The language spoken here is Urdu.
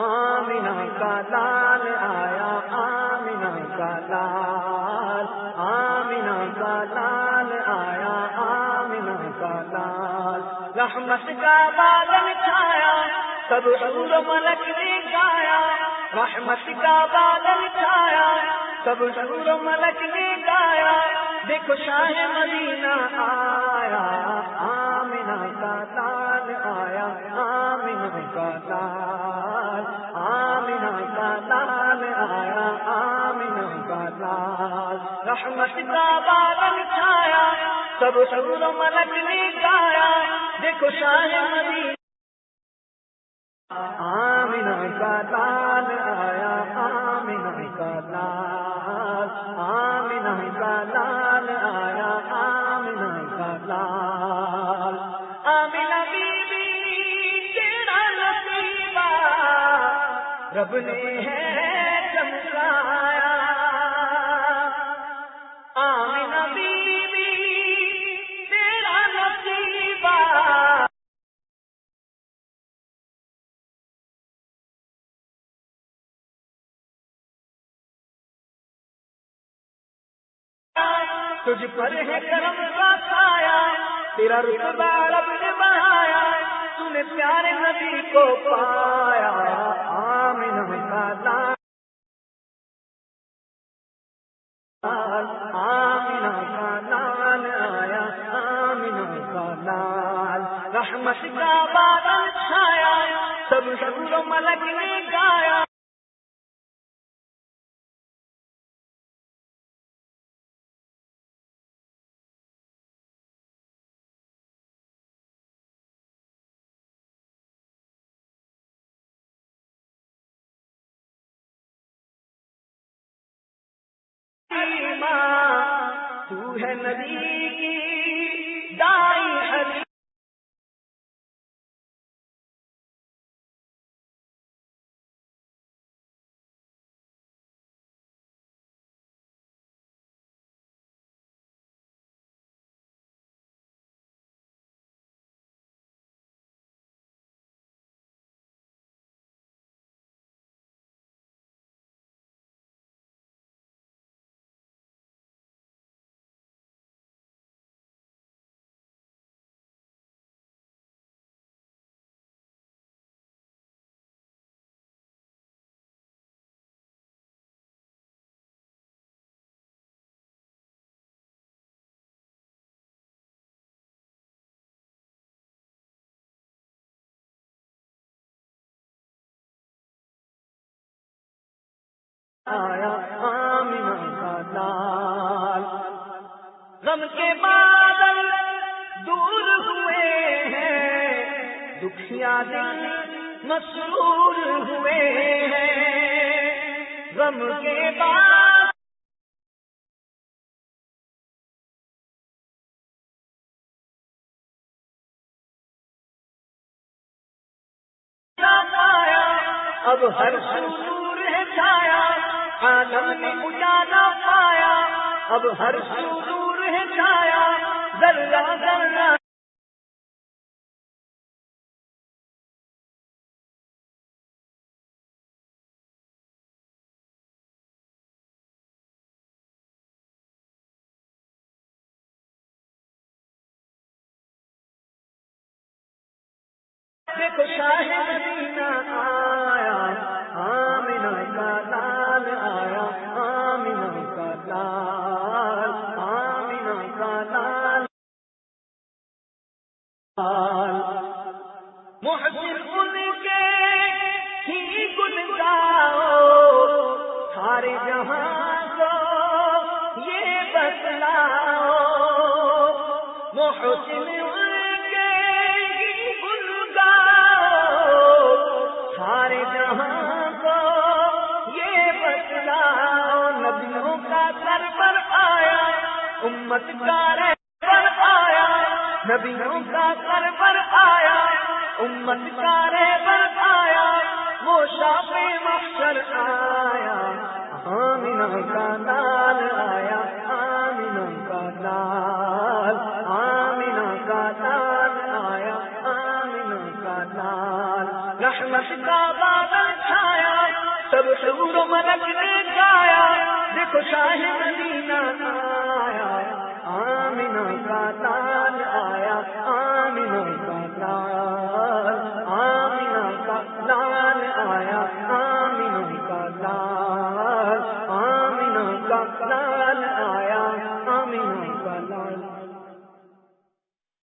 آمنا کا لال آیا آمنا کا لال آمنا کا لال آیا آمنا کا لال۔ رحمت کا بادل چھایا، سب سور ملک نے گایا۔ رحمت کا بادل چھایا، سب سور ملک نے گایا۔ دیکھو شاہ مدینہ آیا آمنا کا لال آیا آمنا کا لال۔ لال رحمت کا بادل چھایا، سب سور ملک نے گایا۔ دیکھو شاہ مدینہ۔ آمنا کا لال آیا آمنا کا لال آمنا کا لال آیا آمنا کا لال۔ آمنا بی تیرا نصیبہ۔ رب نے ہے چمکایا تجھ پر ہے کرم کا سایہ، تیرا رتبہ رب نے بڑھایا تو نے پیارے نبی کو پایا۔ رحمت کا بادل چھایا سب سب ملک نے گایا۔ تو ہے نبی آیا آمنا کا لال۔ غم کے بادل دور ہوئے ہیں، دکھیا دل مسرور ہوئے ہیں۔ غم کے بعد اب ہر سور عالم نے اجالا پایا، اب ہر سور ہے چھایا، ذرہ ذرہ۔ دیکھو شاہ مدینہ آیا۔ محسن ان کے ہی گن گاؤ سارے جہاں کو یہ بتلاؤ۔ محسن ان کے ہی گن گاؤ سارے جہاں کو یہ بتلاؤ۔ نبیوں کا سر پر آیا، امت کا رہ پر آیا، نبیوں کا سر پر آیا۔ امت کا رہ پر آیا، وہ شاپ محشر آیا۔ آمینہ کا لال آیا آمینہ کا لال آمینہ کا لال آیا آمینہ کا لال رحمت کا بادل چھایا، سب شور و ملک نے گایا دیکھو شاہ آیا